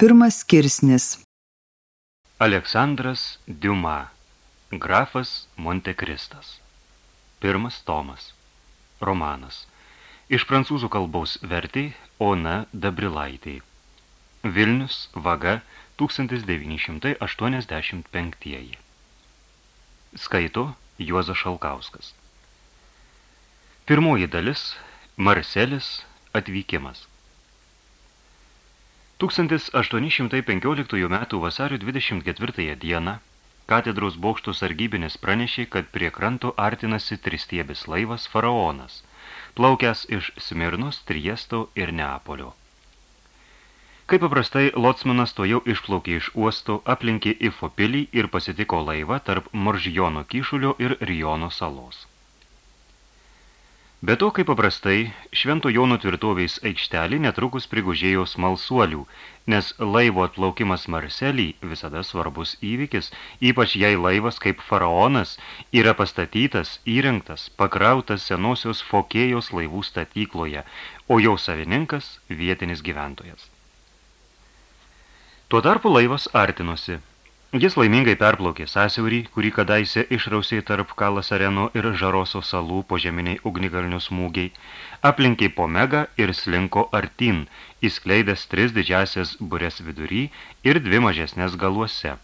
Pirmas skirsnis. Aleksandras Diuma Grafas Montekristas. Pirmas tomas. Romanas. Iš prancūzų kalbos vertė Ona Dabrilaitė. Vilnius vaga 1985 Skaito Juozas Šalkauskas. Pirmoji dalis Marselis atvykimas 1815 m. vasario 24 dieną katedros bokšto sargybinis pranešė, kad prie kranto artinasi tristiebis laivas Faraonas, plaukęs iš Smirnos, Triesto ir Neapolio. Kaip paprastai, Lotsmanas to jau išplaukė iš uosto, aplinkė Ifo pilį ir pasitiko laivą tarp Moržjono kyšulio ir Rijono salos. Be to, kaip paprastai, Švento Jono tvirtovės aikštelį netrukus prigužėjo smalsuolių, nes laivo atplaukimas Marselį visada svarbus įvykis, ypač jei laivas kaip faraonas yra pastatytas, įrengtas, pakrautas senosios Fokėjos laivų statykloje, o jau savininkas vietinis gyventojas. Tuo tarpu laivas artinosi – Jis laimingai perplaukė sąsiaurį, kurį kadaise išrausė tarp Kalas Areno ir Žaroso salų požeminiai ugnikalnių smūgiai, aplinkė Pomegą ir slinko artin, įskleidęs tris didžiasias burės vidury ir dvi mažesnės galuose.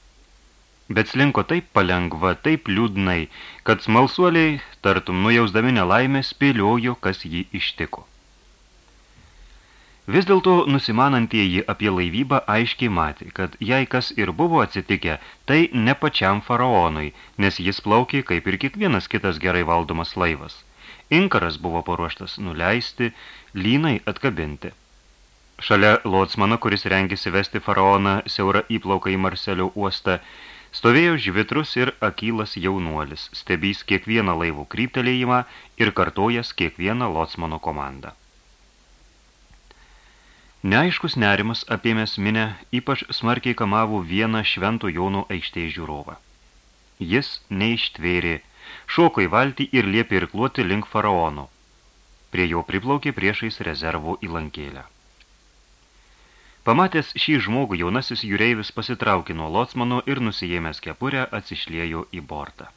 Bet slinko taip palengva, taip liūdnai, kad smalsuoliai, tartum nujausdami nelaimę, spėliojo, kas jį ištiko. Vis dėlto nusimanantieji apie laivybą aiškiai matė, kad jei kas ir buvo atsitikę, tai ne pačiam faraonui, nes jis plaukė kaip ir kiekvienas kitas gerai valdomas laivas. Inkaras buvo paruoštas nuleisti, lynai atkabinti. Šalia lotsmano, kuris rengėsi vesti faraoną siaurą įplauką į Marselio uostą, stovėjo žvitrus ir akylas jaunuolis, stebys kiekvieną laivų kryptelėjimą ir kartojas kiekvieną lotsmano komandą. Neaiškus nerimas apėmęs minę ypač smarkiai kamavo vieną švento Jono aikštėje žiūrovą. Jis neištvėrė, šoko į valtį ir liepė irkluoti link faraono. Prie jo priplaukė priešais rezervo įlankėlę. Pamatęs šį žmogų, jaunasis jūreivis pasitraukė nuo lotsmano ir nusijėmęs kepurę atsišlėjo į bortą.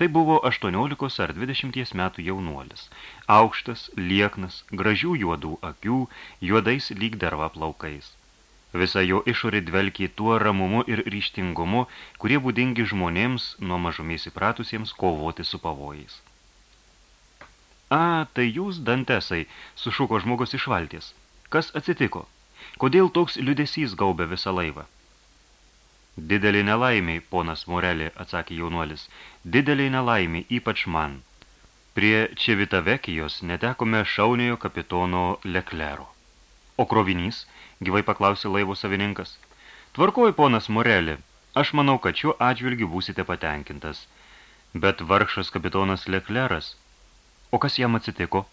Tai buvo 18 ar 20 metų jaunuolis. Aukštas, lieknas, gražių juodų akių, juodais lyg derva plaukais. Visa jo išorė dvelkė tuo ramumu ir ryštingumu, kurie būdingi žmonėms nuo mažumiais įpratusiems kovoti su pavojais. A, tai jūs, dantesai, sušuko žmogus iš valties. Kas atsitiko? Kodėl toks liudesys gaubė visą laivą? Didelį nelaimiai, ponas Morelė, atsakė jaunuolis, didelį nelaimiai, ypač man. Prie Čevitavekijos netekome šauniojo kapitono Leklero. O krovinys, gyvai paklausė laivo savininkas. Tvarkoj, ponas Morelė, aš manau, kad šiuo atžvilgiu būsite patenkintas. Bet vargšas kapitonas Lekleras. O kas jam atsitiko?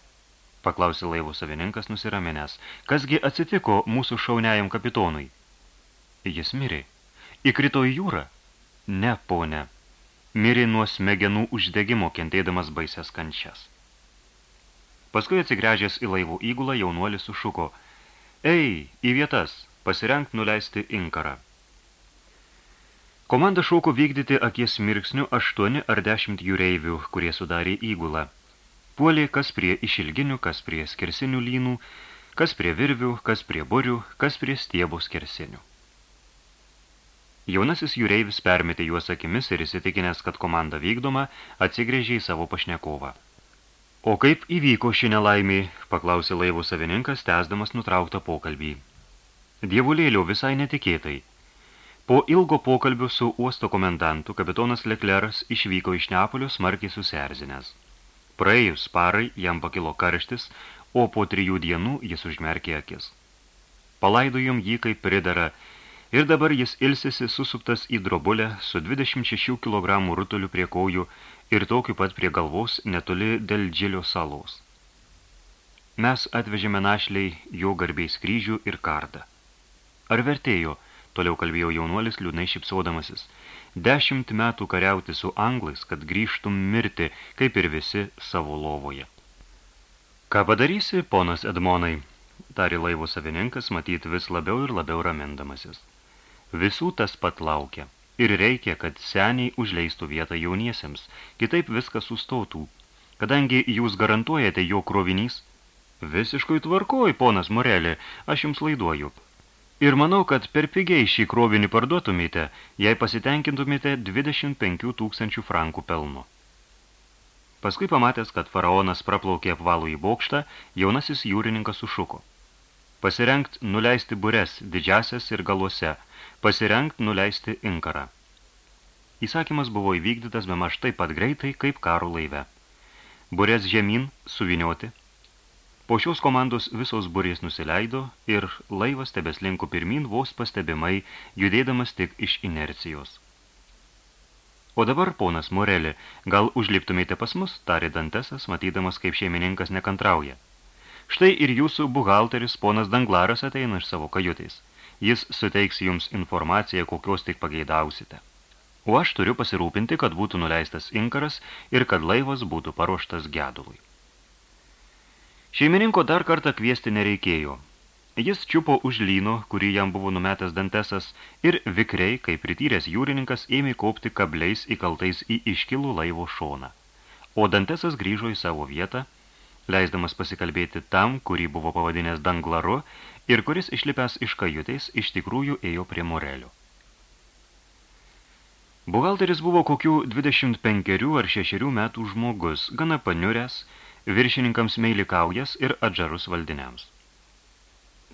Paklausė laivo savininkas nusiraminęs. Kasgi atsitiko mūsų šauniajam kapitonui? Jis mirė. Įkrito į jūrą? Ne, ponė. Mirė nuo smegenų uždegimo, kentėdamas baisias kančias. Paskui atsigręžęs į laivų įgulą, jaunuolis sušuko. Ei, į vietas, pasirenk nuleisti inkarą. Komanda šauko vykdyti akies mirksnių aštuoni ar dešimt jūreivių, kurie sudarė įgulą. Puolė kas prie išilginių, kas prie skersinių lynų, kas prie virvių, kas prie burių, kas prie stiebų skersinių. Jaunasis jūreivis permetė juos akimis ir įsitikinęs, kad komanda vykdoma, atsigrėžė į savo pašnekovą. O kaip įvyko ši nelaimė, paklausė laivų savininkas, tęsdamas nutrauktą pokalbį. Dievulėlio visai netikėtai. Po ilgo pokalbio su uosto komendantu, kapitonas Lekleras išvyko iš Neapolio smarkiai susierzinęs. Praėjus parai jam pakilo karštis, o po trijų dienų jis užmerkė akis. Palaidojom jį kaip pridara, ir dabar jis ilsisi susuptas į drobulę su 26 kg rutuliu prie kojų ir tokiu pat prie galvos netoli dėl džilio salos. Mes atvežėme našliai jo garbiais kryžių ir kardą. Ar vertėjo, toliau kalbėjo jaunuolis liūdnai šipsodamasis, dešimt metų kariauti su anglais, kad grįžtum mirti, kaip ir visi savo lovoje. Ką padarysi, ponas Edmonai? tari laivo savininkas, matyt vis labiau ir labiau ramindamasis. Visų tas pat laukia. Ir reikia, kad seniai užleistų vietą jauniesiems, kitaip viskas sustotų. Kadangi jūs garantuojate jo krovinys, visiškai tvarkoj, ponas Morelė, aš jums laiduoju. Ir manau, kad per pigiai šį krovinį parduotumėte, jei pasitenkintumėte 25 tūkstančių frankų pelno. Paskui pamatęs, kad faraonas praplaukė apvalų į bokštą, jaunasis jūrininkas sušuko. Pasirengt nuleisti bures didžiasias ir galuose, pasirengt nuleisti inkarą. Įsakymas buvo įvykdytas be maž taip pat greitai, kaip karo laive. Burės žemyn suvinioti, Po šios komandos visos burės nusileido ir laivas tebeslinko pirmin vos pastebimai, judėdamas tik iš inercijos. O dabar, ponas Morelė, gal užliptumėte pas mus, tarė Dantesas, matydamas, kaip šeimininkas nekantrauja. Štai ir jūsų buhalteris, ponas Danglaras, ateina iš savo kajutės. Jis suteiks jums informaciją, kokios tik pageidausite. O aš turiu pasirūpinti, kad būtų nuleistas inkaras ir kad laivas būtų paruoštas gedului. Šeimininko dar kartą kviesti nereikėjo. Jis čiupo už lyno, kurį jam buvo numetęs dantesas, ir vikriai, kaip prityręs jūrininkas, ėmė kopti kabliais įkaltais į iškilų laivo šoną. O dantesas grįžo į savo vietą, leisdamas pasikalbėti tam, kurį buvo pavadinęs danglaru ir kuris išlipęs iš kajutės iš tikrųjų ėjo prie morelio. Buhalteris buvo kokių 25 ar 6 metų žmogus, gana paniuręs, viršininkams meilikaujas ir atžarus valdiniams.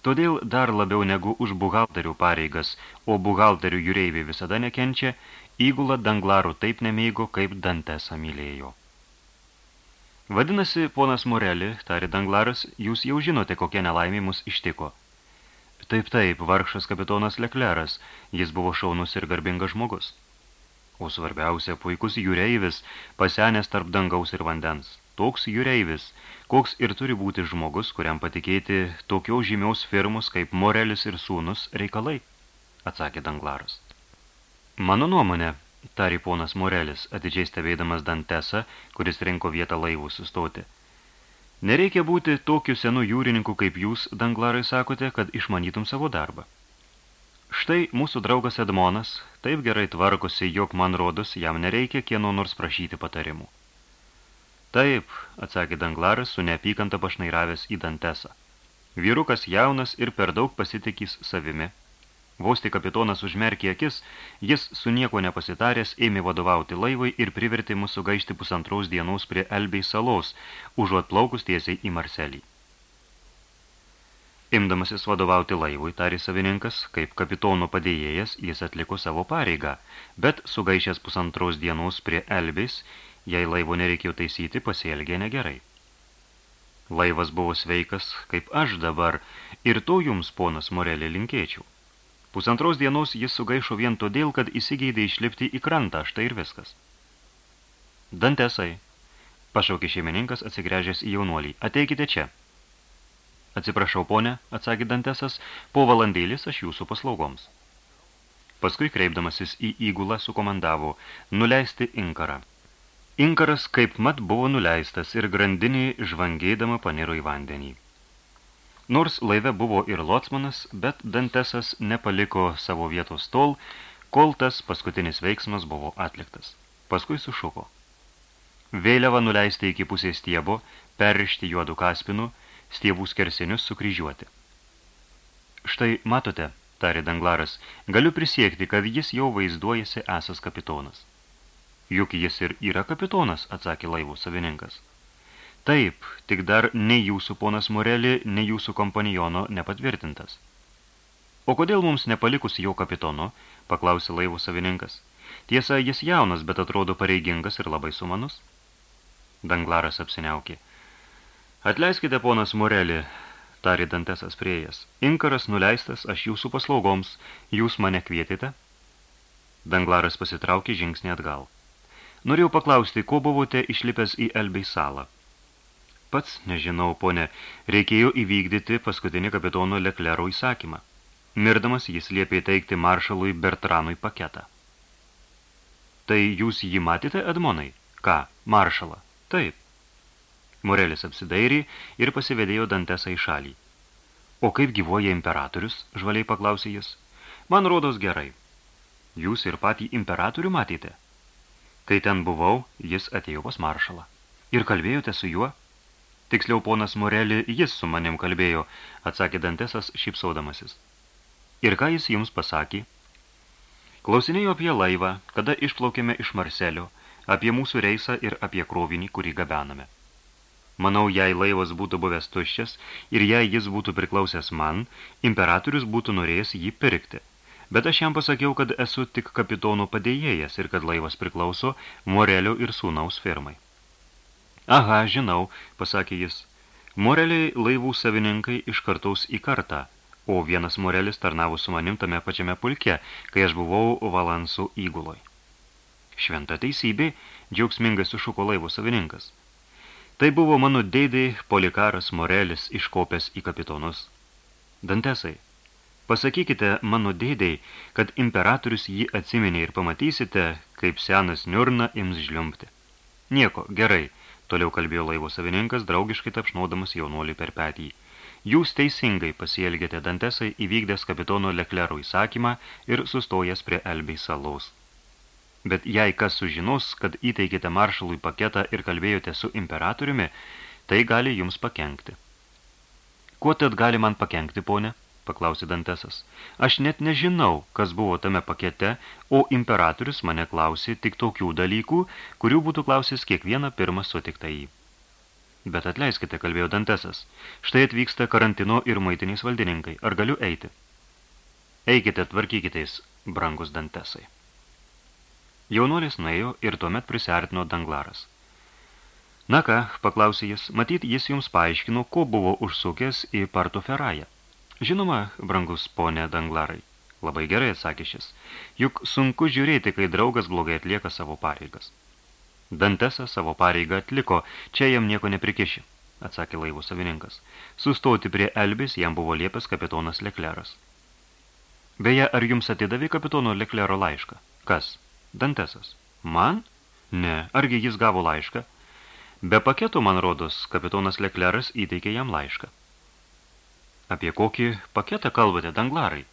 Todėl dar labiau negu už buhalterių pareigas, o buhalterių jūreiviai visada nekenčia, įgula danglarų taip nemeigo, kaip Dantesą mylėjo. Vadinasi, ponas Moreli, tari danglaras, jūs jau žinote, kokie nelaimė mus ištiko. Taip, taip, vargšas kapitonas Lekleras, jis buvo šaunus ir garbingas žmogus. O svarbiausia, puikus jūreivis, pasenęs tarp dangaus ir vandens toks jūreivis, koks ir turi būti žmogus, kuriam patikėti tokios žymiaus firmus kaip Morelis ir sūnus reikalai, atsakė Danglaras. Mano nuomonė, tari ponas Morelis, atidžiai stebėdamas Dantesą, kuris rinko vietą laivų sustoti. Nereikia būti tokiu senu jūrininku kaip jūs, Danglarai, sakote, kad išmanytum savo darbą. Štai mūsų draugas Edmonas taip gerai tvarkosi, jog man rodos, jam nereikia kieno nors prašyti patarimų. Taip, atsakė Danglaras su neapykanta pašnairavęs į Dantesą. Vyrukas jaunas ir per daug pasitikys savimi. Vos tik kapitonas užmerkė akis, jis su nieko nepasitaręs ėmė vadovauti laivui ir privertė mūsų gaišti pusantraus dienos prie Elbei salos, užuot plaukus tiesiai į Marselį. Imdamasis vadovauti laivui, tarė savininkas, kaip kapitono padėjėjas, jis atliko savo pareigą, bet sugaišęs pusantros dienos prie Elbės, jei laivo nereikėjo taisyti, pasielgė negerai. Laivas buvo sveikas, kaip aš dabar, ir to jums, ponas Morelė, linkėčiau. Pusantros dienos jis sugaišo vien todėl, kad įsigeidė išlipti į krantą, štai ir viskas. Dantesai, pašaukė šeimininkas atsigręžęs į jaunuolį, ateikite čia. Atsiprašau, ponė, atsakė Dantesas, po valandėlis aš jūsų paslaugoms. Paskui kreipdamasis į įgulą sukomandavo, nuleisti inkarą. Inkaras kaip mat buvo nuleistas ir grandinį žvangėdama paniro į vandenį. Nors laive buvo ir lotsmanas, bet Dantesas nepaliko savo vietos tol, kol tas paskutinis veiksmas buvo atliktas. Paskui sušuko. Vėliavą nuleisti iki pusės stiebo, perrišti juodų kaspinų, stiebų skersinius sukryžiuoti. Štai matote, tarė Danglaras, galiu prisiekti, kad jis jau vaizduojasi esas kapitonas. Juk jis ir yra kapitonas, atsakė laivų savininkas. Taip, tik dar nei jūsų ponas Morelį, nei jūsų kompanijono nepatvirtintas. O kodėl mums nepalikus jo kapitono, paklausė laivų savininkas. Tiesa, jis jaunas, bet atrodo pareigingas ir labai sumanus. Danglaras apsiniaukė. Atleiskite, ponas Morelį, tarė Dantesas priejas. Inkaras nuleistas, aš jūsų paslaugoms, jūs mane kvietėte? Danglaras pasitraukė žingsnį atgal. Norėjau paklausti, ko buvote išlipęs į Elbei salą. Pats, nežinau, ponė, reikėjo įvykdyti paskutinį kapitono Leklero įsakymą. Mirdamas jis liepė teikti maršalui Bertranui paketą. Tai jūs jį matėte, Edmonai? Ką, maršalą? Taip. Morelis apsidairė ir pasivedėjo Dantesą į šalį. O kaip gyvoja imperatorius, žvaliai paklausė jis. Man rodos gerai. Jūs ir patį imperatorių matėte? Kai ten buvau, jis atėjo pas maršalą. Ir kalbėjote su juo? Tiksliau, ponas Morelį, jis su manim kalbėjo, atsakė Dantesas šipsaudamasis. Ir ką jis jums pasakė? Klausinėjo apie laivą, kada išplaukėme iš Marselio, apie mūsų reisą ir apie krovinį, kurį gabename. Manau, jei laivas būtų buvęs tuščias ir jei jis būtų priklausęs man, imperatorius būtų norėjęs jį pirkti. Bet aš jam pasakiau, kad esu tik kapitono padėjėjas ir kad laivas priklauso Morelio ir sūnaus firmai. Aha, žinau, pasakė jis. Moreliai laivų savininkai iš kartaus į kartą, o vienas Morelis tarnavo su manim tame pačiame pulke, kai aš buvau Valansų įguloj. Šventa teisybė, džiaugsmingai sušuko laivo savininkas – Tai buvo mano dėdai Polikaras Morelis iškopęs į kapitonus. Dantesai, pasakykite mano dėdai, kad imperatorius jį atsiminė ir pamatysite, kaip senas niurna ims žliumpti. Nieko, gerai, toliau kalbėjo laivo savininkas, draugiškai tapšnodamas jaunuolį per petį. Jūs teisingai pasielgėte Dantesai įvykdęs kapitono Leklero įsakymą ir sustojęs prie Elbei salos. Bet jei kas sužinos, kad įteikite maršalui paketą ir kalbėjote su imperatoriumi, tai gali jums pakenkti. Kuo tad gali man pakenkti, ponė? Paklausė Dantesas. Aš net nežinau, kas buvo tame pakete, o imperatorius mane klausė tik tokių dalykų, kurių būtų klausęs kiekvieną pirmą sutiktą jį. Bet atleiskite, kalbėjo Dantesas. Štai atvyksta karantino ir maitiniais valdininkai. Ar galiu eiti? Eikite, tvarkykitės, brangus Dantesai. Jaunuolis nuėjo ir tuomet prisartino danglaras. Na ką, paklausė jis, matyt, jis jums paaiškino, ko buvo užsukęs į Partoferają. Žinoma, brangus ponė danglarai. Labai gerai atsakė šis. Juk sunku žiūrėti, kai draugas blogai atlieka savo pareigas. Dantesa savo pareigą atliko, čia jam nieko neprikiši, atsakė laivų savininkas. Sustoti prie Elbis jam buvo liepęs kapitonas Lekleras. Beje, ar jums atidavė kapitono Leklero laišką? Kas? Dantesas. Man? Ne, argi jis gavo laišką? Be paketo, man rodos, kapitonas Lekleras įteikė jam laišką. Apie kokį paketą kalbate, danglarai?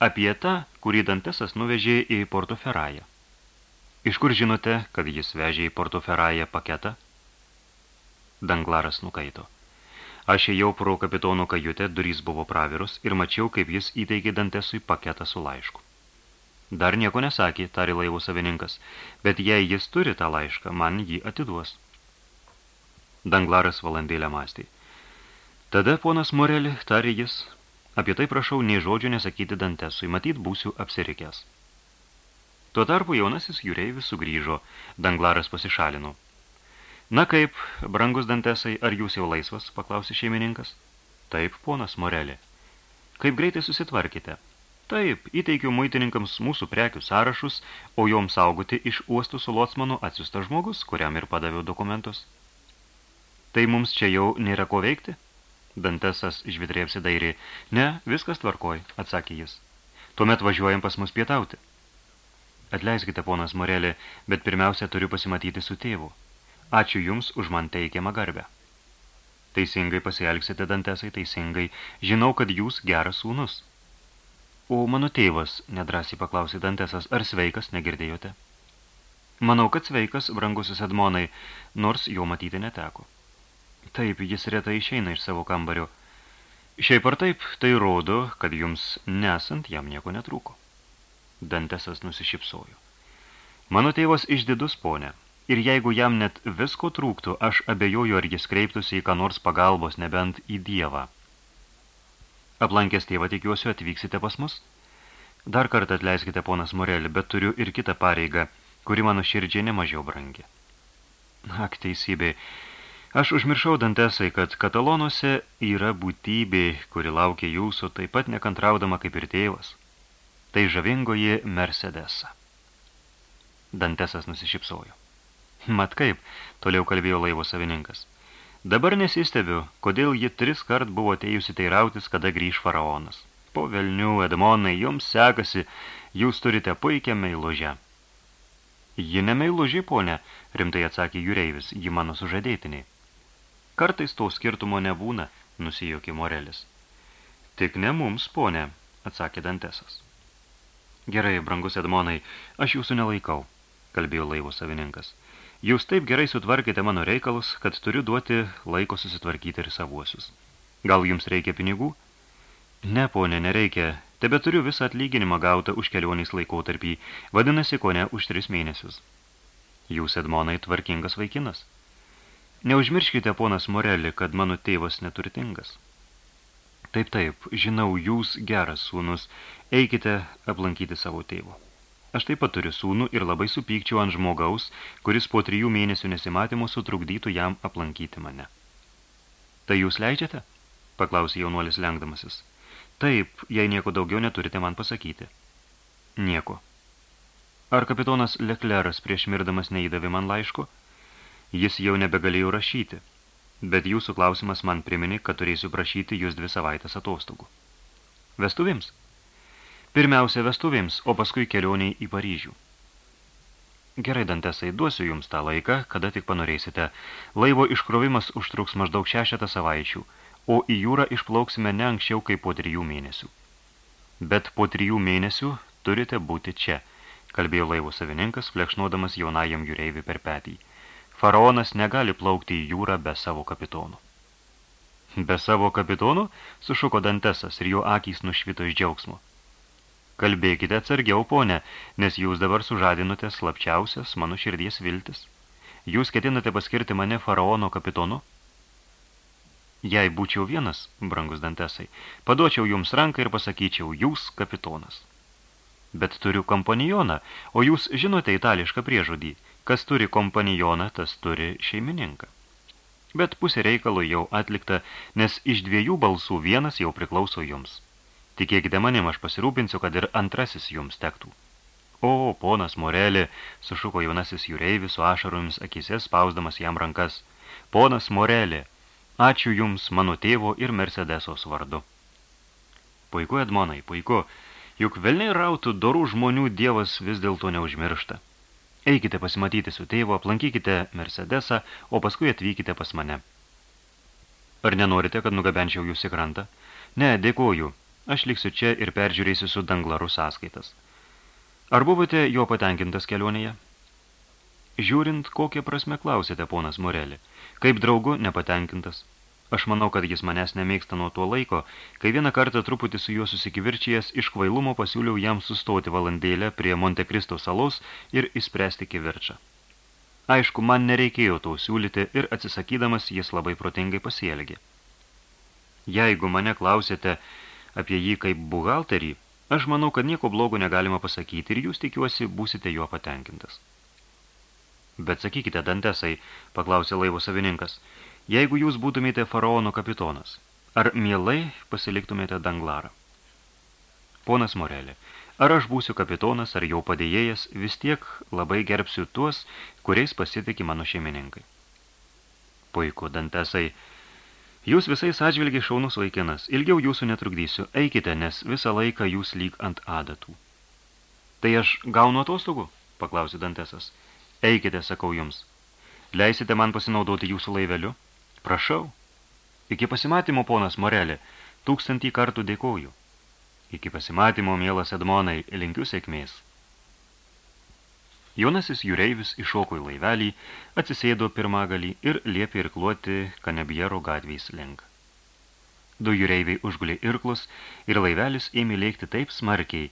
Apie tą, kurį Dantesas nuvežė į Portoferają. Iš kur žinote, kad jis vežė į Portoferają paketą? Danglaras nukaito. Aš ėjau pro kapitono kajutę, durys buvo pravirus ir mačiau, kaip jis įteikė Dantesui paketą su laišku. Dar nieko nesakė, tari laivų savininkas, bet jei jis turi tą laišką, man jį atiduos. Danglaras valandėlę mąstė. Tada ponas Morelį, tari jis, apie tai prašau nei žodžio nesakyti Dantesui, matyt būsiu apsirikęs. Tuo tarpu jaunasis jūreivis sugrįžo, Danglaras pasišalino. Na kaip, brangus Dantesai, ar jūs jau laisvas, paklausė šeimininkas. Taip, ponas Morelį. Kaip greitai susitvarkite? Taip, įteikiu muitininkams mūsų prekių sąrašus, o joms saugoti iš uostų su lotsmanu atsiustas žmogus, kuriam ir padaviau dokumentus. Tai mums čia jau nėra ko veikti? Dantesas žvidrė apsidairė. Ne, viskas tvarkoj, atsakė jis. Tuomet važiuojam pas mus pietauti. Atleiskite, ponas Morelė, bet pirmiausia turiu pasimatyti su tėvu. Ačiū jums už man teikiamą garbę. Teisingai pasielgsite, Dantesai, teisingai. Žinau, kad jūs geras sūnus. O mano tėvas, nedrasiai paklausė Dantesas, ar sveikas, negirdėjote? Manau, kad sveikas, brangusis Edmonai, nors jo matyti neteko. Taip, jis retai išeina iš savo kambario. Šiaip ar taip, tai rodo, kad jums nesant jam nieko netrūko. Dantesas nusišypsojo. Mano tėvas išdidus, ponė, ir jeigu jam net visko trūktų, aš abejoju, ar jis kreiptųsi į ką nors pagalbos, nebent į Dievą. Aplankęs tėvą tikiuosi atvyksite pas mus? Dar kartą atleiskite, ponas Morelį, bet turiu ir kitą pareigą, kuri mano širdžiai nemažiau brangi. Ak, teisybė. Aš užmiršau, Dantesai, kad katalonuose yra būtybė, kuri laukia jūsų taip pat nekantraudama kaip ir tėvas. Tai žavingoji Mercedesa. Dantesas nusišypsojo. Mat kaip, toliau kalbėjo laivo savininkas. Dabar nesistebiu, kodėl ji tris kart buvo atėjusi teirautis, kada grįž faraonas. Po velnių, Edmonai, jums sekasi, jūs turite puikią meilužę. Ji nemeiluži, ponė, rimtai atsakė jūreivis, ji mano sužadėtiniai. Kartais to skirtumo nebūna, nusijokė Morelis. Tik ne mums, ponė, atsakė Dantesas. Gerai, brangus Edmonai, aš jūsų nelaikau, kalbėjo laivo savininkas. Jūs taip gerai sutvarkėte mano reikalus, kad turiu duoti laiko susitvarkyti ir savuosius. Gal jums reikia pinigų? Ne, ponė, nereikia. Tebe turiu visą atlyginimą gautą už kelionės laikotarpį, vadinasi, ko ne už tris mėnesius. Jūs, Edmonai, tvarkingas vaikinas. Neužmirškite, ponas Morelį, kad mano tėvas neturtingas. Taip, taip, žinau, jūs geras sūnus, eikite aplankyti savo tėvo. Aš taip pat turiu sūnų ir labai supykčiau ant žmogaus, kuris po trijų mėnesių nesimatymų sutrukdytų jam aplankyti mane. Tai jūs leidžiate? paklausė jaunuolis lengdamasis. Taip, jei nieko daugiau neturite man pasakyti. Nieko. Ar kapitonas Lekleras prieš mirdamas neįdavė man laiško? Jis jau nebegalėjo rašyti, bet jūsų klausimas man priminė, kad turėsiu prašyti jūs dvi savaitės atostogų. Vestuvėms? Pirmiausia vestuvėms, o paskui kelioniai į Paryžių. Gerai, Dantesai, duosiu jums tą laiką, kada tik panorėsite. Laivo iškrovimas užtruks maždaug šešetą savaičių, o į jūrą išplauksime ne anksčiau kaip po trijų mėnesių. Bet po trijų mėnesių turite būti čia, kalbėjo laivo savininkas, flekšnuodamas jaunajam jūreiviui per petį. Faraonas negali plaukti į jūrą be savo kapitonų. Be savo kapitonų sušuko Dantesas ir jo akys nušvito iš džiaugsmo. Kalbėkite atsargiau, ponė, nes jūs dabar sužadinote slapčiausias mano širdies viltis. Jūs ketinate paskirti mane faraono kapitonu? Jei būčiau vienas, brangus dantesai, paduočiau jums ranką ir pasakyčiau, jūs kapitonas. Bet turiu kompanijoną, o jūs žinote itališką priežodį, kas turi kompanijoną, tas turi šeimininką. Bet pusė reikalo jau atlikta, nes iš dviejų balsų vienas jau priklauso jums. Tikėkite manim, aš pasirūpinsiu, kad ir antrasis jums tektų. O, ponas Morelė, sušuko jaunasis jūreivis su ašaromis akise, spausdamas jam rankas. Ponas Morelė, ačiū jums mano tėvo ir Mercedesos vardu. Puiku, Edmonai, puiku, juk velniai rautų dorų žmonių dievas vis dėlto neužmiršta. Eikite pasimatyti su tėvu, aplankykite Mercedesą, o paskui atvykite pas mane. Ar nenorite, kad nugabenčiau jūs į krantą? Ne, dėkoju, Aš liksiu čia ir peržiūrėsiu su danglaru sąskaitas. Ar buvote jo patenkintas kelionėje? Žiūrint, kokią prasme klausėte, ponas Morelį. Kaip draugu nepatenkintas. Aš manau, kad jis manęs nemėgsta nuo tuo laiko, kai vieną kartą truputį su juo susikivirčijęs iš kvailumo pasiūliau jam sustoti valandėlę prie Monte Cristo salos ir įspręsti kivirčą. Aišku, man nereikėjo to siūlyti ir atsisakydamas jis labai protingai pasielgė. Jeigu mane klausėte, apie jį kaip buhalterį, aš manau, kad nieko blogo negalima pasakyti ir jūs tikiuosi būsite juo patenkintas. Bet sakykite, Dantesai, paklausė laivo savininkas, jeigu jūs būtumėte faraono kapitonas, ar mielai pasiliktumėte danglarą? Ponas Morelė, ar aš būsiu kapitonas ar jau padėjėjas, vis tiek labai gerbsiu tuos, kuriais pasitikė mano šeimininkai. Puiku, Dantesai, Jūs visais atžvilgiai šaunus vaikinas, ilgiau jūsų netrukdysiu, eikite, nes visą laiką jūs lyg ant adatų. Tai aš gaunu atostogų, paklausė Dantesas. Eikite, sakau jums. Leisite man pasinaudoti jūsų laiveliu? Prašau. Iki pasimatymo, ponas Morelė, tūkstantį kartų dėkoju. Iki pasimatymo, mielas Edmonai, linkiu sėkmės. Jaunasis jūreivis iššoko į laivelį, atsisėdo pirmagalį ir liepė irkluoti Kanebjero gatvės link. Du jūreiviai užgulė irklus ir laivelis ėmė lėkti taip smarkiai,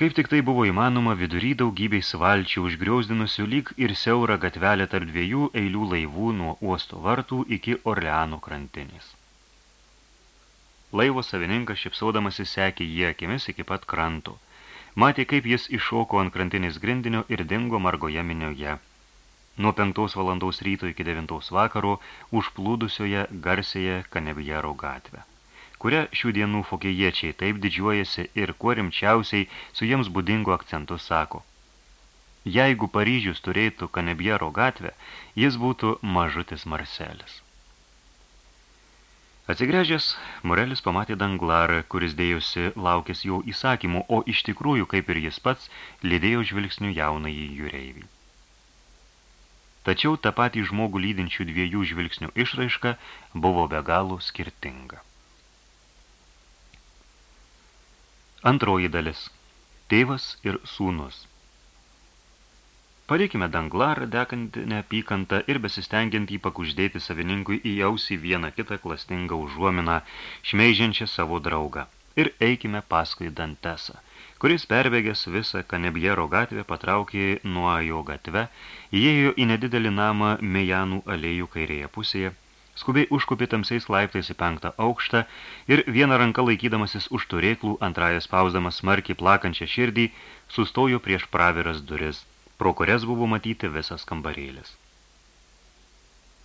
kaip tik tai buvo įmanoma vidury daugybei svalčių užgriausdinusių lyg ir siaurą gatvelę tarp dviejų eilių laivų nuo uosto vartų iki Orleano krantinės. Laivo savininkas šipsaudamasi sekė jį akimis iki pat kranto – matė, kaip jis iššoko ant krantinės grindinio ir dingo margoje minioje. Nuo penktos valandos ryto iki devintos vakaro užplūdusioje garsėje Kanebjero gatvę, kurią šių dienų fokėjiečiai taip didžiuojasi ir kuo rimčiausiai su jiems būdingu akcentu sako. Jeigu Paryžius turėtų Kanebjero gatvę, jis būtų mažutis Marselis. Atsigręžęs, Morelis pamatė danglarą, kuris dėjosi laukęs jo įsakymų, o iš tikrųjų, kaip ir jis pats, lydėjo žvilgsnių jaunąjį jūreivį. Tačiau tą patį žmogų lydinčių dviejų žvilgsnių išraiška buvo be galo skirtinga. Antroji dalis. Tėvas ir sūnus. Pareikime danglarą, dekantį neapykantą ir besistengiant jį pakuždėti savininkui į ausį vieną kitą klastingą užuominą, šmeižiančią savo draugą. Ir eikime paskui Dantesą, kuris perbėgęs visą Kanebjero gatvę patraukė nuo jo gatve, įėjo į nedidelį namą Mejanų alėjų kairėje pusėje, skubiai užkopė tamsiais laiptais į penktą aukštą ir vieną ranką laikydamasis už turėklų, antrąją spausdamas smarkiai plakančią širdį, sustojo prieš praviras duris, pro kurias buvo matyti visas kambarėlis.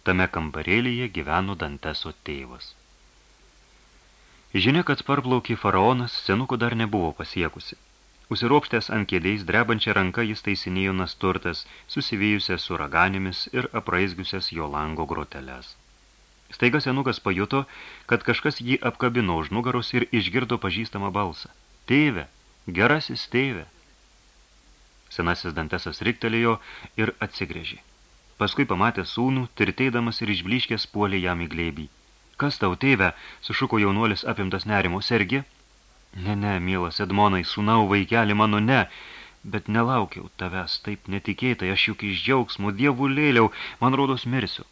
Tame kambarėlyje gyveno Danteso tėvas. Žinia, kad parplaukė faraonas, senuko dar nebuvo pasiekusi. Usiropštęs ant kėdės, drebančią ranką jis taisinėjo nasturtas, susivėjusias su raganėmis ir apraizgiusias jo lango groteles. Staiga senukas pajuto, kad kažkas jį apkabino už nugaros ir išgirdo pažįstamą balsą. Tėve, gerasis tėve. Senasis dantesas riktelėjo ir atsigrėžė. Paskui pamatė sūnų, tirteidamas ir išbliškęs puolė jam į glėbį. Kas tau, tėve, sušuko jaunuolis apimtas nerimo, sergi? Ne, ne, mielas Edmonai, sūnau vaikelį mano, ne, bet nelaukiau tavęs taip netikėtai, aš juk iš džiaugsmo dievų lėliau, man rodos mirsiu.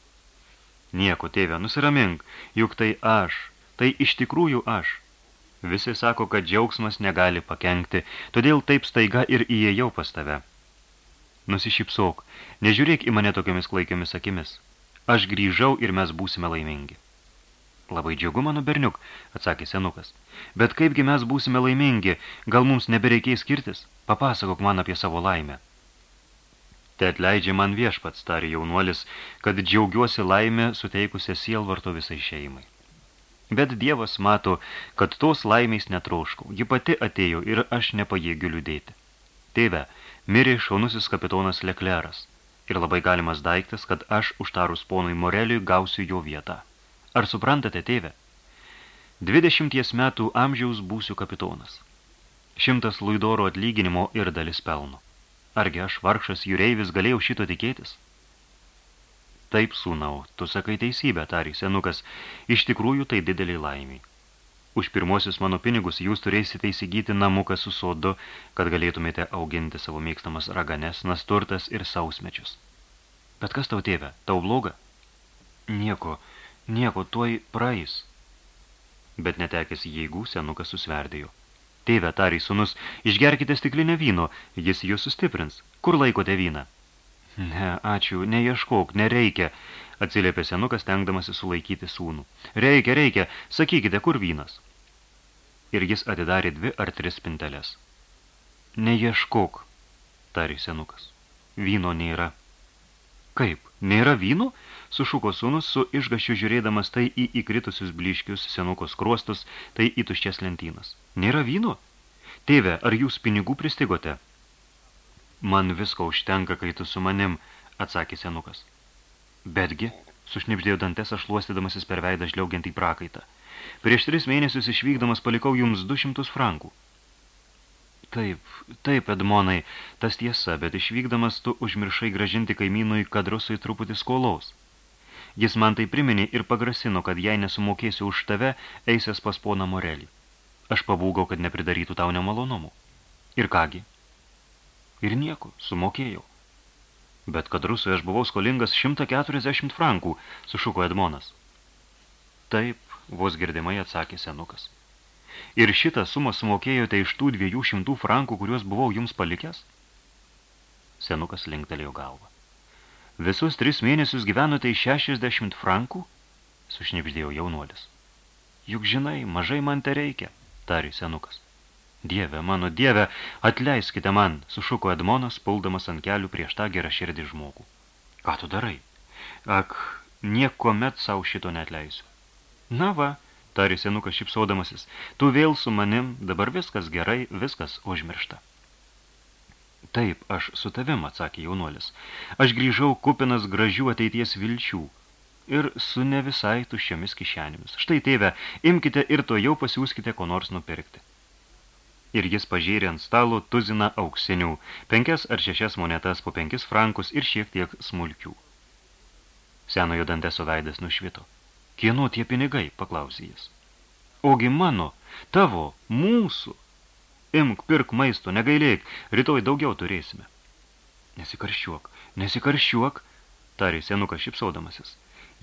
Nieko, tėve, nusiramink, juk tai aš, tai iš tikrųjų aš. Visi sako, kad džiaugsmas negali pakenkti, todėl taip staiga ir įėjau pas tave. Nusišypsok, nežiūrėk į mane tokiamis klaikiomis akimis. Aš grįžau ir mes būsime laimingi. Labai džiugu, mano berniuk, atsakė senukas. Bet kaipgi mes būsime laimingi, gal mums nebereikės skirtis? Papasakok man apie savo laimę. Te atleidžia man viešpats, tarė jaunuolis, kad džiaugiuosi laimę suteikusią sielvarto visai šeimai. Bet Dievas mato, kad tos laimės netroškau, ji pati atėjo ir aš nepajėgiu liūdėti. Tėve, mirė šaunusis kapitonas Lekleras ir labai galimas daiktas, kad aš užtarus ponui Moreliui gausiu jo vietą. Ar suprantate, tėve? Dvidešimties metų amžiaus būsiu kapitonas. Šimtas luidoro atlyginimo ir dalis pelno. Argi aš vargšas jūreivis galėjau šito tikėtis? Taip, sūnau, tu sakai teisybę, tarė senukas, iš tikrųjų tai didelį laimiai. Už pirmosius mano pinigus jūs turėsite įsigyti namuką su sodu, kad galėtumėte auginti savo mėgstamas raganes, nasturtas ir sausmečius. Bet kas tau tėve, tau bloga? Nieko, nieko, tuoj praeis. Bet netekęs jėgų, senukas susverdėjo. Tėve, tarė sunus, išgerkite stiklinę vyno, jis jūs sustiprins. Kur laikote vyną? Ne, ačiū, neieškok, nereikia, atsiliepė senukas, tengdamasi sulaikyti sūnų. Reikia, reikia, sakykite, kur vynas? Ir jis atidarė dvi ar tris spinteles. Neieškok, tarė senukas. Vyno nėra. Kaip, nėra vyno? Sušuko sūnus su išgašiu žiūrėdamas tai į įkritusius bliškius senukos kruostus, tai į tuščias lentynas. Nėra vyno? Tėve, ar jūs pinigų pristigote? Man visko užtenka, kai tu su manim, atsakė senukas. Betgi, sušnipždėjo dantes aš luostydamasis per veidą žliaugiant į prakaitą. Prieš tris mėnesius išvykdamas palikau jums du šimtus frankų. Taip, taip, Edmonai, tas tiesa, bet išvykdamas tu užmiršai gražinti kaimynui kadrusui truputį skolos. Jis man tai priminė ir pagrasino, kad jei nesumokėsiu už tave, eisės pas poną Morelį. Aš pabūgau, kad nepridarytų tau nemalonumų. Ir kągi? Ir nieko, sumokėjau. Bet kad rusui aš buvau skolingas 140 frankų, sušuko Edmonas. Taip, vos girdimai atsakė senukas. Ir šitą sumą sumokėjote iš tų 200 frankų, kuriuos buvau jums palikęs? Senukas linktelėjo galvą. Visus tris mėnesius gyvenote iš 60 frankų? Sušnipždėjo jaunuolis. Juk žinai, mažai man te reikia tarė senukas. Dieve, mano dieve, atleiskite man, sušuko Edmonas, puldamas ant kelių prieš tą gerą širdį žmogų. Ką tu darai? Ak, nieko met savo šito neatleisiu. Na va, tarė senukas šipsodamasis, tu vėl su manim, dabar viskas gerai, viskas užmiršta. Taip, aš su tavim, atsakė jaunuolis. Aš grįžau kupinas gražių ateities vilčių ir su ne visai tuščiomis kišenėmis. Štai, tėve, imkite ir to jau pasiūskite ko nors nupirkti. Ir jis pažėrė ant stalo tuziną auksinių, penkias ar šešias monetas po penkis frankus ir šiek tiek smulkių. Senojo danteso veidas nušvito. Kieno tie pinigai, paklausė jis. Ogi mano, tavo, mūsų. Imk, pirk maisto, negailėk, rytoj daugiau turėsime. Nesikarščiuok, nesikarščiuok, tarė senukas šipsaudamasis.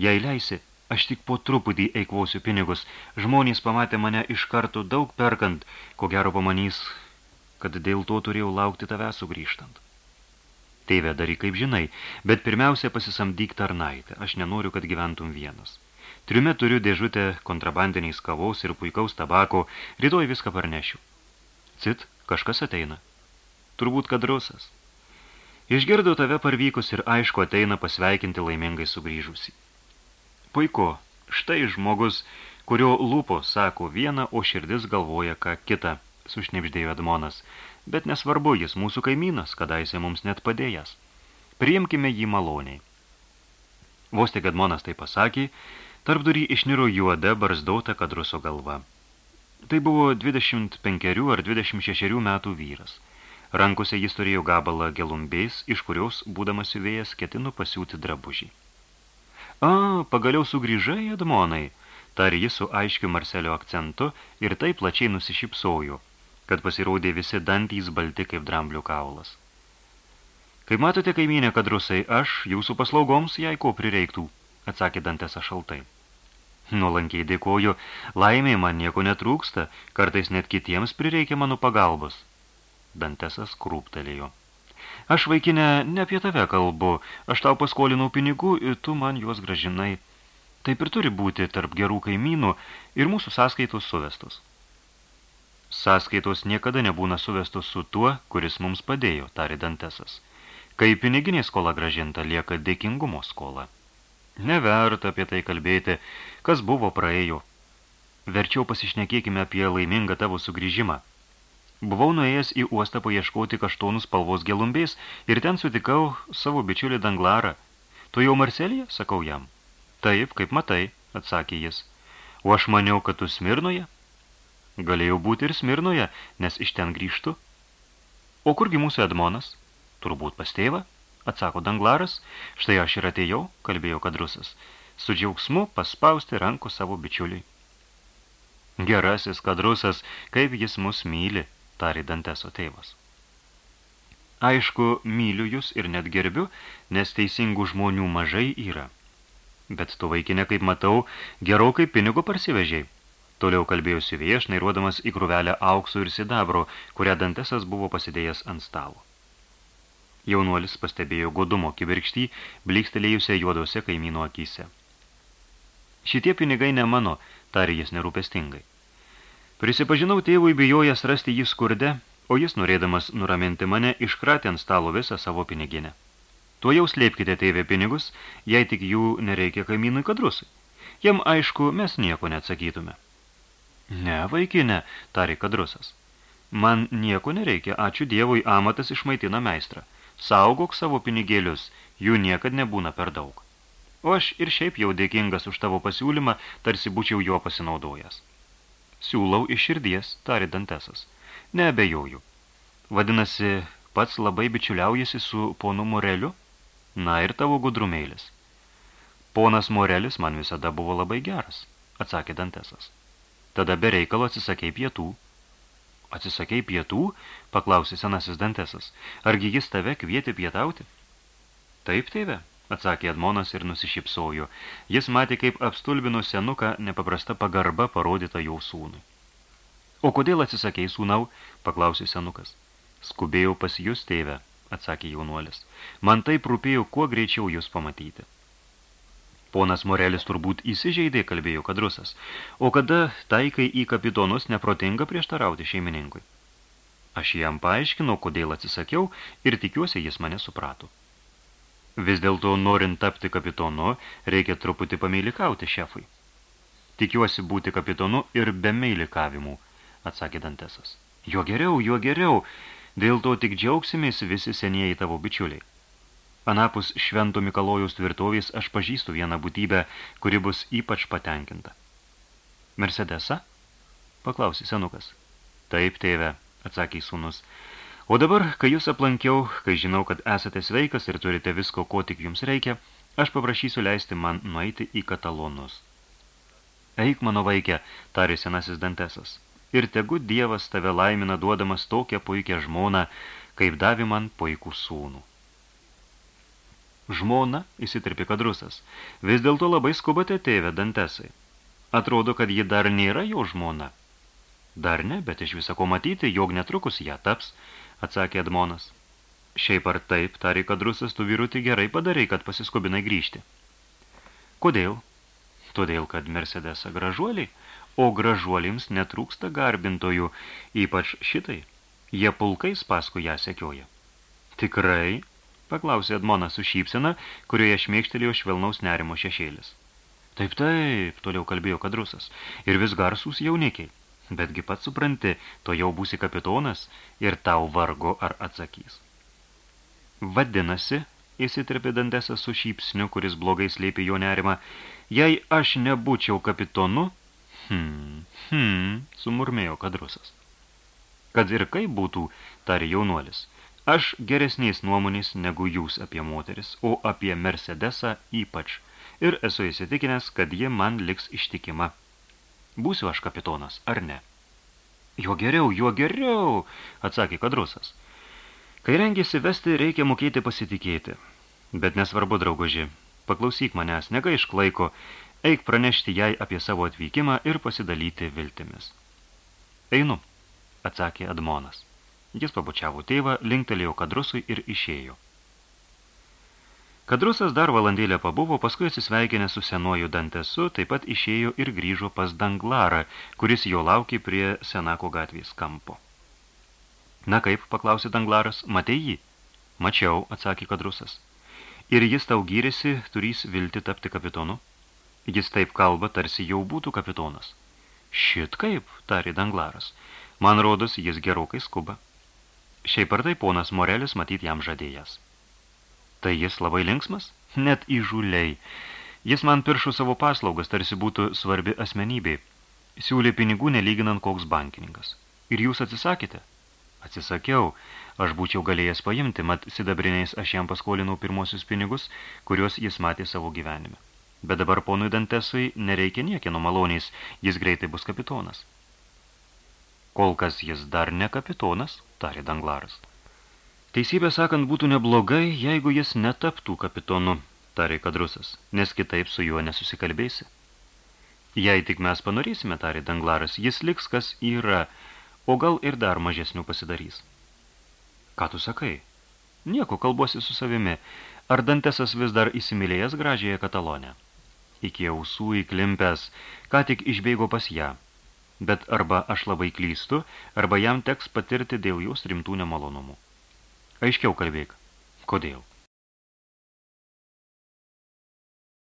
Jei leisi, aš tik po truputį eikvosiu pinigus. Žmonės pamatė mane iš karto daug perkant, ko gero pamanys, kad dėl to turėjau laukti tave sugrįžtant. Tėve, daryk kaip žinai, bet pirmiausia pasisamdyk tarnaitę. Aš nenoriu, kad gyventum vienas. Triume turiu dėžutę kontrabandiniais kavos ir puikaus tabako, rytoj viską parnešiu. Cit, kažkas ateina. Turbūt kad rusas. Išgirdo tave parvykus ir aišku ateina pasveikinti laimingai sugrįžusį. Puiku, štai žmogus, kurio lūpo sako vieną, o širdis galvoja ką kitą, sušnipždėjo Edmonas, bet nesvarbu, jis mūsų kaimynas, kadaise mums net padėjęs. Priimkime jį maloniai. Vos tik Edmonas tai pasakė, tarpdurį išniro juoda barzdauta kadruso galva. Tai buvo 25 ar 26 metų vyras. Rankose jis turėjo gabalą gelumbės, iš kurios, būdamas siuvėjas, ketinu pasiūti drabužį. A, pagaliau sugrįžai, Edmonai, tarė jis su aiškiu Marselio akcentu ir taip plačiai nusišypsojo, kad pasirodė visi dantys balti kaip dramblių kaulas. Kaip matote, kaimynė, kad rusai, aš jūsų paslaugoms, jei ko prireiktų, atsakė Dantesa šaltai. Nuolankiai dėkoju, laimė man nieko netrūksta, kartais net kitiems prireikia mano pagalbos, Dantesas krūptelėjo. Aš, vaikinė, ne apie tave kalbu. Aš tau paskolinau pinigų ir tu man juos gražinai. Taip ir turi būti tarp gerų kaimynų ir mūsų sąskaitos suvestos. Sąskaitos niekada nebūna suvestos su tuo, kuris mums padėjo, tarė Dantesas. Kai piniginė skola gražinta, lieka dėkingumo skola. Neverta apie tai kalbėti, kas buvo praėjo. Verčiau pasišnekėkime apie laimingą tavo sugrįžimą. Buvau nuėjęs į uostą paieškoti kaštonų spalvos gelumbės ir ten sutikau savo bičiulį Danglarą. Tu jau Marselėje, sakau jam. Taip, kaip matai, atsakė jis. O aš maniau, kad tu Smirnoje? Galėjau būti ir Smirnoje, nes iš ten grįžtu. O kurgi mūsų Edmonas? Turbūt pas tėvą, atsako Danglaras. Štai aš ir atėjau, kalbėjo kadrusas. Su džiaugsmu paspausti rankų savo bičiuliui. Gerasis kadrusas, kaip jis mus myli, tarė Danteso tėvas. Aišku, myliu jūs ir net gerbiu, nes teisingų žmonių mažai yra. Bet tu vaikinė, kaip matau, gerokai pinigo parsivežiai. Toliau kalbėjusi vieš, nairuodamas į krūvelę auksų ir sidabro, kurią Dantesas buvo pasidėjęs ant stalo. Jaunuolis pastebėjo godumo kibirkštį, blikstelėjusią juodose kaimyno akyse. Šitie pinigai ne mano, tarė jis nerūpestingai. Prisipažinau tėvui bijojas rasti jį skurde, o jis, norėdamas nuraminti mane, iškratė ant stalo visą savo piniginę. Tuo jau slėpkite tėvė pinigus, jei tik jų nereikia kaimynui kadrusui. Jam aišku, mes nieko neatsakytume. Ne, vaikinė, tarė kadrusas. Man nieko nereikia, ačiū Dievui, amatas išmaitina meistrą. Saugok savo pinigėlius, jų niekad nebūna per daug. O aš ir šiaip jau dėkingas už tavo pasiūlymą, tarsi būčiau jo pasinaudojęs. Siūlau iš širdies, tarė Dantesas. Neabejoju. Vadinasi, pats labai bičiuliaujasi su ponu Moreliu? Na ir tavo gudrumėlis. Ponas Morelis man visada buvo labai geras, atsakė Dantesas. Tada be reikalo atsisakei pietų. Atsisakei pietų? paklausė senasis Dantesas. Argi jis tave kvietė pietauti? Taip, tėve, atsakė Edmonas ir nusišypsojo. Jis matė, kaip apstulbino senuką nepaprasta pagarba parodyta jau sūnui. O kodėl atsisakei sūnau? paklausė senukas. Skubėjau pas jūs, tėve, atsakė jaunuolis. Man taip rūpėjo, kuo greičiau jūs pamatyti. Ponas Morelis turbūt įsižeidė, kalbėjo kadrusas. O kada taikai į kapitonus neprotinga prieštarauti šeimininkui? Aš jam paaiškinau, kodėl atsisakiau ir tikiuosi, jis mane suprato. Vis dėlto, norint tapti kapitonu, reikia truputį pameilikauti šefui. Tikiuosi būti kapitonu ir be meilikavimų, atsakė Dantesas. Jo geriau, jo geriau, dėl to tik džiaugsimės visi senieji tavo bičiuliai. Anapus švento Mikalojaus tvirtovės aš pažįstu vieną būtybę, kuri bus ypač patenkinta. Mercedesa? Paklausė senukas. Taip, tėve, atsakė sūnus. O dabar, kai jūs aplankiau, kai žinau, kad esate sveikas ir turite visko, ko tik jums reikia, aš paprašysiu leisti man nueiti į katalonus. Eik, mano vaikė, tarė senasis Dantesas. ir tegu Dievas tave laimina duodamas tokią puikią žmoną, kaip davė man puikų sūnų. Žmona, įsitarpė kadrusas, vis dėlto labai skubate tėvę dantesai. Atrodo, kad ji dar nėra jo žmona. Dar ne, bet iš visako matyti, jog netrukus ją taps, atsakė Edmonas. Šiaip ar taip, tarė kadrusas, tu vyrutį gerai padarai, kad pasiskubinai grįžti. Kodėl? Todėl, kad Mercedesa gražuoliai, o gražuolims netrūksta garbintojų, ypač šitai. Jie pulkais paskui ją sekioja. Tikrai? Paklausė Edmonas su šypsena, kurioje šmėkštelėjo švelnaus nerimo šešėlis. Taip, taip, toliau kalbėjo kadrusas, ir vis garsūs jaunikiai. Betgi pats supranti, to jau būsi kapitonas ir tau vargo ar atsakys. Vadinasi, įsitrepė dantesas su šypsniu, kuris blogai slėpė jo nerimą, jei aš nebūčiau kapitonu, hmm, hmm, sumurmėjo kadrusas. Kad ir kaip būtų, tarė jaunuolis, aš geresnės nuomonės negu jūs apie moteris, o apie Mercedesą ypač – ir esu įsitikinęs, kad ji man liks ištikima. Būsiu aš kapitonas, ar ne? Jo geriau, jo geriau, atsakė kadrusas. Kai rengėsi vesti, reikia mokėti pasitikėti. Bet nesvarbu, draugoži, paklausyk manęs, negaišk laiko, eik pranešti jai apie savo atvykimą ir pasidalyti viltimis. Einu, atsakė Admonas. Jis pabučiavo tėvą, linktelėjo kadrusui ir išėjo. Kadrusas dar valandėlę pabuvo, paskui atsisveikinę su senuoju dantesu, taip pat išėjo ir grįžo pas Danglarą, kuris jo laukė prie Senako gatvės kampo. Na kaip, paklausė Danglaras, matei jį? Mačiau, atsakė Kadrusas. Ir jis tau gyrėsi, turys vilti tapti kapitonu? Jis taip kalba, tarsi jau būtų kapitonas. Šit kaip, tarė Danglaras. Man rodos, jis gerokai skuba. Šiaip ar tai ponas Morelis matyt jam žadėjęs. Tai jis labai linksmas? Net įžuliai. Jis man piršų savo paslaugas, tarsi būtų svarbi asmenybė. Siūlė pinigų nelyginant koks bankininkas. Ir jūs atsisakėte? Atsisakiau. Aš būčiau galėjęs paimti, mat sidabriniais aš jam paskolinau pirmosius pinigus, kuriuos jis matė savo gyvenime. Bet dabar ponui Dantesui nereikia niekieno maloniais, jis greitai bus kapitonas. Kol kas jis dar ne kapitonas, tarė Danglaras. Teisybę sakant, būtų neblogai, jeigu jis netaptų kapitonu, tarė kadrusas, nes kitaip su juo nesusikalbėsi. Jei tik mes panorėsime, tarė Danglaras, jis liks, kas yra, o gal ir dar mažesnių pasidarys. Ką tu sakai? Nieko kalbuosi su savimi. Ar Dantesas vis dar įsimylėjęs gražiąją katalonę? Iki ausų įklimpęs, ką tik išbėgo pas ją. Bet arba aš labai klystu, arba jam teks patirti dėl jos rimtų nemalonumų. Aiškiau kalbėk. Kodėl?